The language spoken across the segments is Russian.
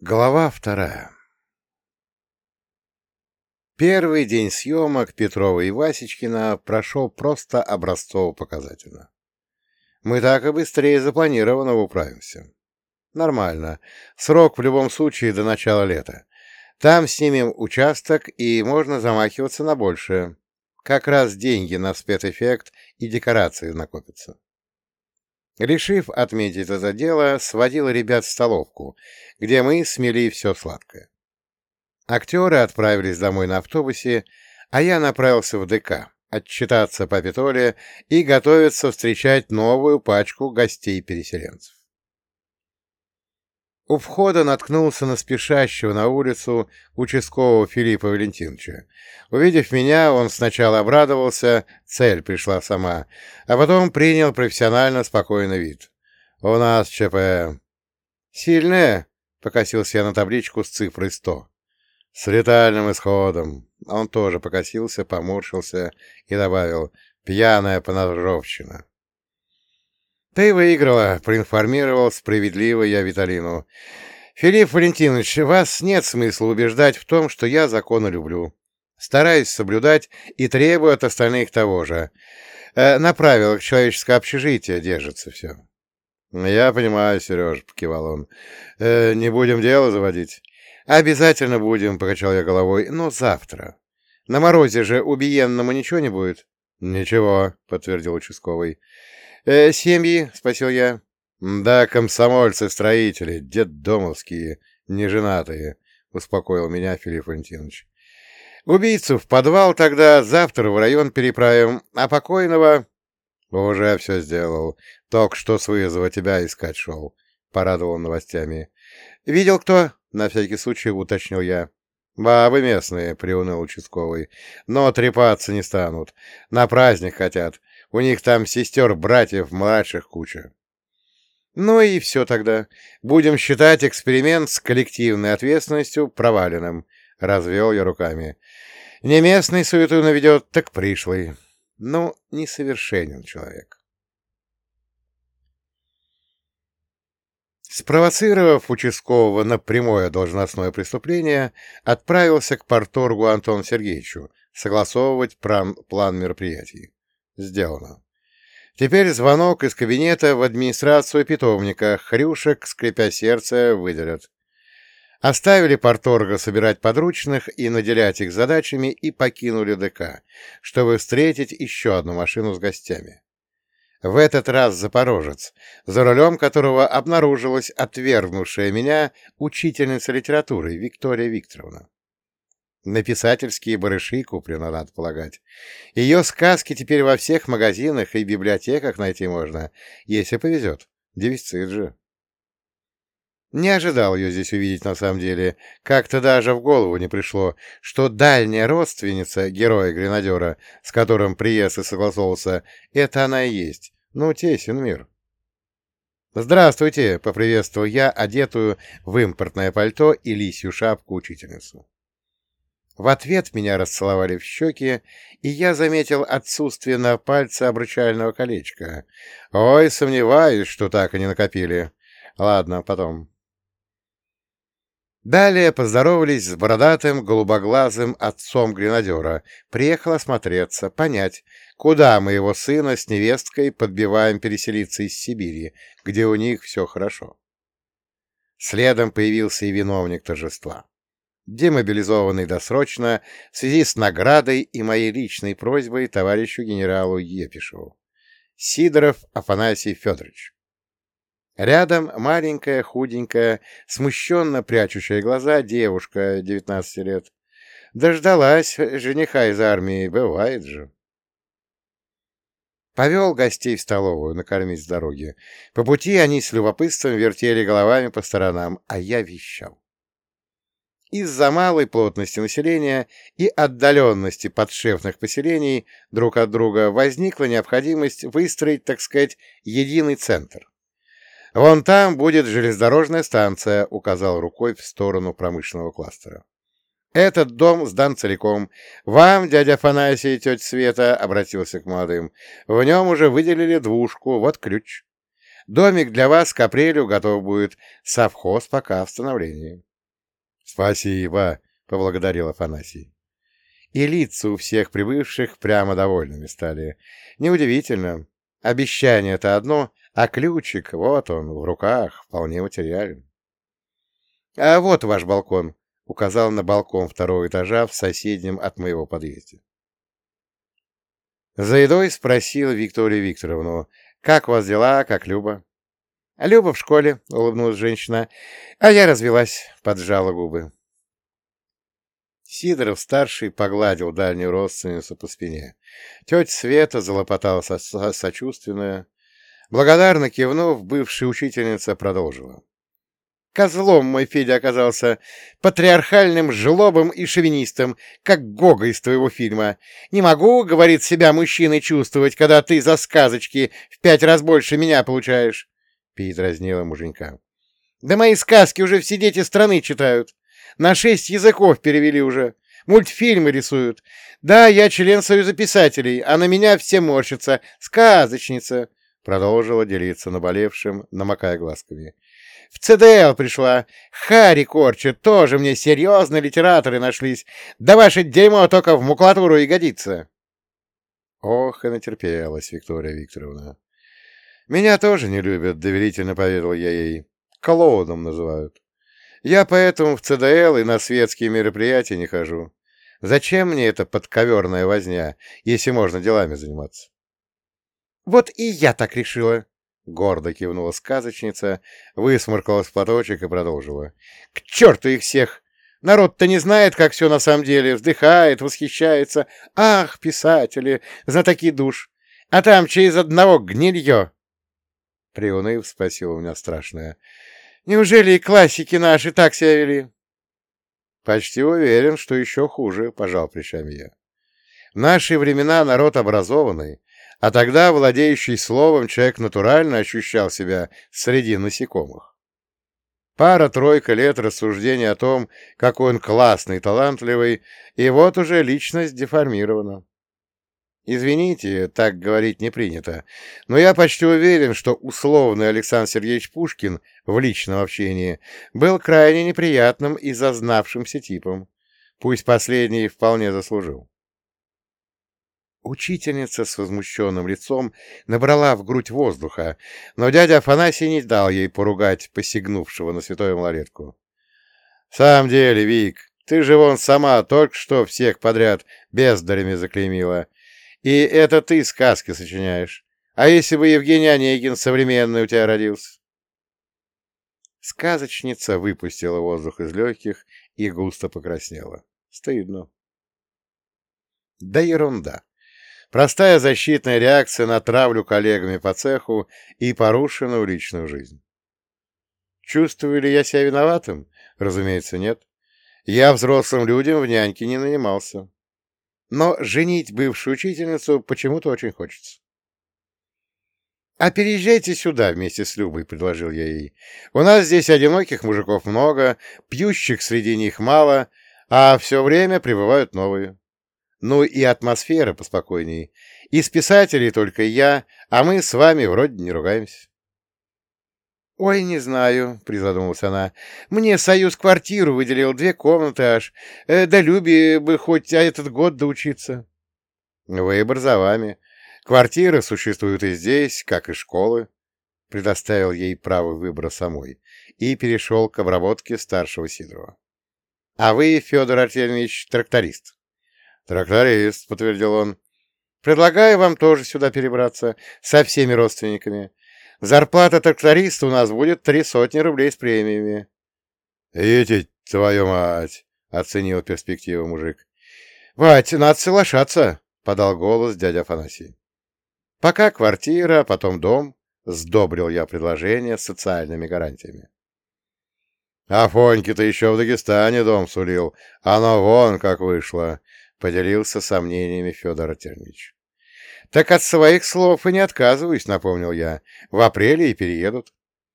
Глава вторая Первый день съемок Петрова и Васечкина прошел просто образцово-показательно. Мы так и быстрее запланированного управимся. Нормально. Срок в любом случае до начала лета. Там снимем участок, и можно замахиваться на большее. Как раз деньги на спецэффект и декорации накопятся. Решив отметить это дело, сводил ребят в столовку, где мы смели все сладкое. Актеры отправились домой на автобусе, а я направился в ДК, отчитаться по Петоле и готовиться встречать новую пачку гостей-переселенцев. У входа наткнулся на спешащего на улицу участкового Филиппа Валентиновича. Увидев меня, он сначала обрадовался, цель пришла сама, а потом принял профессионально спокойный вид. «У нас ЧП». «Сильное?» — покосился я на табличку с цифрой сто. «С летальным исходом». Он тоже покосился, поморщился и добавил «пьяная поножовщина». «Ты выиграла», — проинформировал справедливо я Виталину. «Филипп Валентинович, вас нет смысла убеждать в том, что я законы люблю. Стараюсь соблюдать и требую от остальных того же. Э, на правилах человеческого общежития держится все». «Я понимаю, Сереж», — покивал он. «Э, «Не будем дело заводить». «Обязательно будем», — покачал я головой, — «но завтра. На морозе же убиенному ничего не будет?» «Ничего», — подтвердил участковый. «Э, «Семьи?» — спросил я. «Да, комсомольцы-строители, детдомовские, неженатые», — успокоил меня Филипп Валентинович. «Убийцу в подвал тогда, завтра в район переправим, а покойного...» «Уже все сделал. Только что с вызова тебя искать шел», — порадовал новостями. «Видел кто?» — на всякий случай уточнил я. «Бабы местные», — приуныл участковый, — «но трепаться не станут. На праздник хотят. У них там сестер, братьев, младших куча. Ну и все тогда. Будем считать эксперимент с коллективной ответственностью проваленным. Развел я руками. Не местный суету наведет, так пришлый. Ну, несовершенен человек. Спровоцировав участкового на прямое должностное преступление, отправился к порторгу Антону Сергеевичу согласовывать план мероприятий. Сделано. Теперь звонок из кабинета в администрацию питомника. Хрюшек, скрипя сердце, выделят. Оставили порторга собирать подручных и наделять их задачами и покинули ДК, чтобы встретить еще одну машину с гостями. В этот раз запорожец, за рулем которого обнаружилась отвергнувшая меня учительница литературы Виктория Викторовна. На писательские барыши куплено, надо полагать. Ее сказки теперь во всех магазинах и библиотеках найти можно, если повезет. Дефицит же. Не ожидал ее здесь увидеть на самом деле. Как-то даже в голову не пришло, что дальняя родственница героя-гренадера, с которым приезд и согласовался, это она и есть. Ну, тесен мир. «Здравствуйте!» — поприветствовал я одетую в импортное пальто и лисью шапку учительницу. В ответ меня расцеловали в щеки, и я заметил отсутствие на пальце обручального колечка. Ой, сомневаюсь, что так и не накопили. Ладно, потом. Далее поздоровались с бородатым голубоглазым отцом гренадера. Приехал осмотреться, понять, куда мы его сына с невесткой подбиваем переселиться из Сибири, где у них все хорошо. Следом появился и виновник торжества демобилизованный досрочно в связи с наградой и моей личной просьбой товарищу генералу Епишеву. Сидоров Афанасий Федорович. Рядом маленькая, худенькая, смущенно прячущая глаза девушка 19 лет. Дождалась жениха из армии, бывает же. Повел гостей в столовую накормить с дороги. По пути они с любопытством вертели головами по сторонам, а я вещал. Из-за малой плотности населения и отдаленности подшефных поселений друг от друга возникла необходимость выстроить, так сказать, единый центр. «Вон там будет железнодорожная станция», — указал рукой в сторону промышленного кластера. «Этот дом сдан целиком. Вам, дядя Афанасий и тетя Света, — обратился к молодым, — в нем уже выделили двушку, вот ключ. Домик для вас к апрелю готов будет. Совхоз пока в становлении. — Спасибо, — поблагодарил Афанасий. И лица у всех прибывших прямо довольными стали. Неудивительно. Обещание-то одно, а ключик, вот он, в руках, вполне материален. — А вот ваш балкон, — указал на балкон второго этажа в соседнем от моего подъезде. За едой спросил Викторию Викторовну, «Как у вас дела, как Люба?» «Люба в школе», — улыбнулась женщина, «а я развелась», — поджала губы. Сидоров-старший погладил дальнюю родственницу по спине. Тетя Света залопотала со сочувственная. Благодарно кивнув, бывшая учительница продолжила. Козлом мой Федя оказался, патриархальным жлобом и шовинистом, как Гога из твоего фильма. Не могу, говорит, себя мужчиной чувствовать, когда ты за сказочки в пять раз больше меня получаешь. Передразнила муженька. Да мои сказки уже все дети страны читают. На шесть языков перевели уже. Мультфильмы рисуют. Да, я член Союза писателей, а на меня все морщатся. Сказочница. Продолжила делиться наболевшим, намокая глазками. В ЦДЛ пришла. Хари корчит. Тоже мне серьезные литераторы нашлись. Да ваше дерьмо только в макулатуру и годится. Ох, и натерпелась Виктория Викторовна. Меня тоже не любят, доверительно поведал я ей. Клоуном называют. Я поэтому в ЦДЛ и на светские мероприятия не хожу. Зачем мне эта подковерная возня, если можно делами заниматься? Вот и я так решила, Гордо кивнула сказочница, высморкалась в платочек и продолжила. — К черту их всех! Народ-то не знает, как все на самом деле, вздыхает, восхищается. Ах, писатели, знатоки душ! А там через одного гнилье! Приуныв, спросила у меня страшная. — Неужели и классики наши так себя вели? — Почти уверен, что еще хуже, — пожал плечами я. В наши времена народ образованный, а тогда владеющий словом человек натурально ощущал себя среди насекомых. Пара-тройка лет рассуждений о том, какой он классный, талантливый, и вот уже личность деформирована. Извините, так говорить не принято, но я почти уверен, что условный Александр Сергеевич Пушкин в личном общении был крайне неприятным и зазнавшимся типом, пусть последний вполне заслужил. Учительница с возмущенным лицом набрала в грудь воздуха, но дядя Афанасий не дал ей поругать посягнувшего на святую малолетку. — В самом деле, Вик, ты же вон сама только что всех подряд бездарями заклеймила. И это ты сказки сочиняешь. А если бы Евгений Онегин современный у тебя родился? Сказочница выпустила воздух из легких и густо покраснела. Стыдно. Да ерунда. Простая защитная реакция на травлю коллегами по цеху и порушенную личную жизнь. Чувствую ли я себя виноватым? Разумеется, нет. Я взрослым людям в няньке не нанимался. Но женить бывшую учительницу почему-то очень хочется. «А переезжайте сюда вместе с Любой», — предложил я ей. «У нас здесь одиноких мужиков много, пьющих среди них мало, а все время прибывают новые». Ну и атмосфера поспокойней. Из писателей только я, а мы с вами вроде не ругаемся. — Ой, не знаю, — призадумалась она. — Мне союз квартиру выделил две комнаты аж. Э, да люби бы хоть этот год доучиться. — Выбор за вами. Квартиры существуют и здесь, как и школы. Предоставил ей право выбора самой и перешел к обработке старшего Сидорова. — А вы, Федор Артемьевич, тракторист. «Тракторист», — подтвердил он. «Предлагаю вам тоже сюда перебраться, со всеми родственниками. Зарплата тракториста у нас будет три сотни рублей с премиями». «Идите, твою мать!» — оценил перспективу мужик. «Вать, надо соглашаться», — подал голос дядя Афанасий. «Пока квартира, потом дом», — сдобрил я предложение социальными гарантиями. «А Фоньке-то еще в Дагестане дом сулил. Оно вон как вышло», — поделился сомнениями Федор Артемьевич. — Так от своих слов и не отказываюсь, — напомнил я. — В апреле и переедут.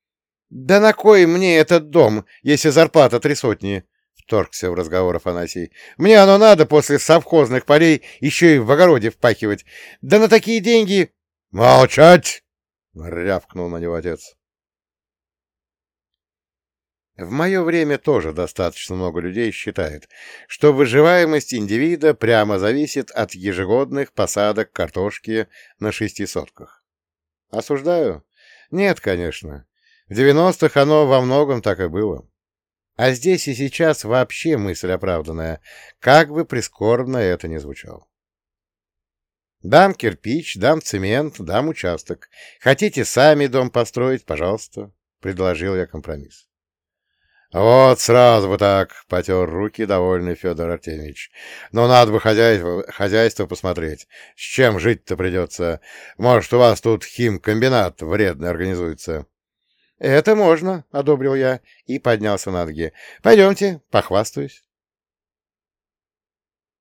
— Да на кой мне этот дом, если зарплата три сотни? — вторгся в разговор Афанасий. — Мне оно надо после совхозных полей еще и в огороде впахивать. Да на такие деньги... — Молчать! — рявкнул на него отец. В мое время тоже достаточно много людей считает, что выживаемость индивида прямо зависит от ежегодных посадок картошки на шести сотках. Осуждаю? Нет, конечно. В девяностых оно во многом так и было. А здесь и сейчас вообще мысль оправданная, как бы прискорбно это ни звучало. Дам кирпич, дам цемент, дам участок. Хотите сами дом построить, пожалуйста, — предложил я компромисс. «Вот сразу бы так!» — потер руки довольный Федор Артемьевич. «Но надо бы хозяйство, хозяйство посмотреть. С чем жить-то придется? Может, у вас тут химкомбинат вредный организуется?» «Это можно», — одобрил я и поднялся на ноги. «Пойдемте, похвастаюсь».